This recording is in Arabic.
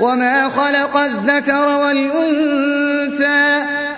وما خلق الذكر والأنثى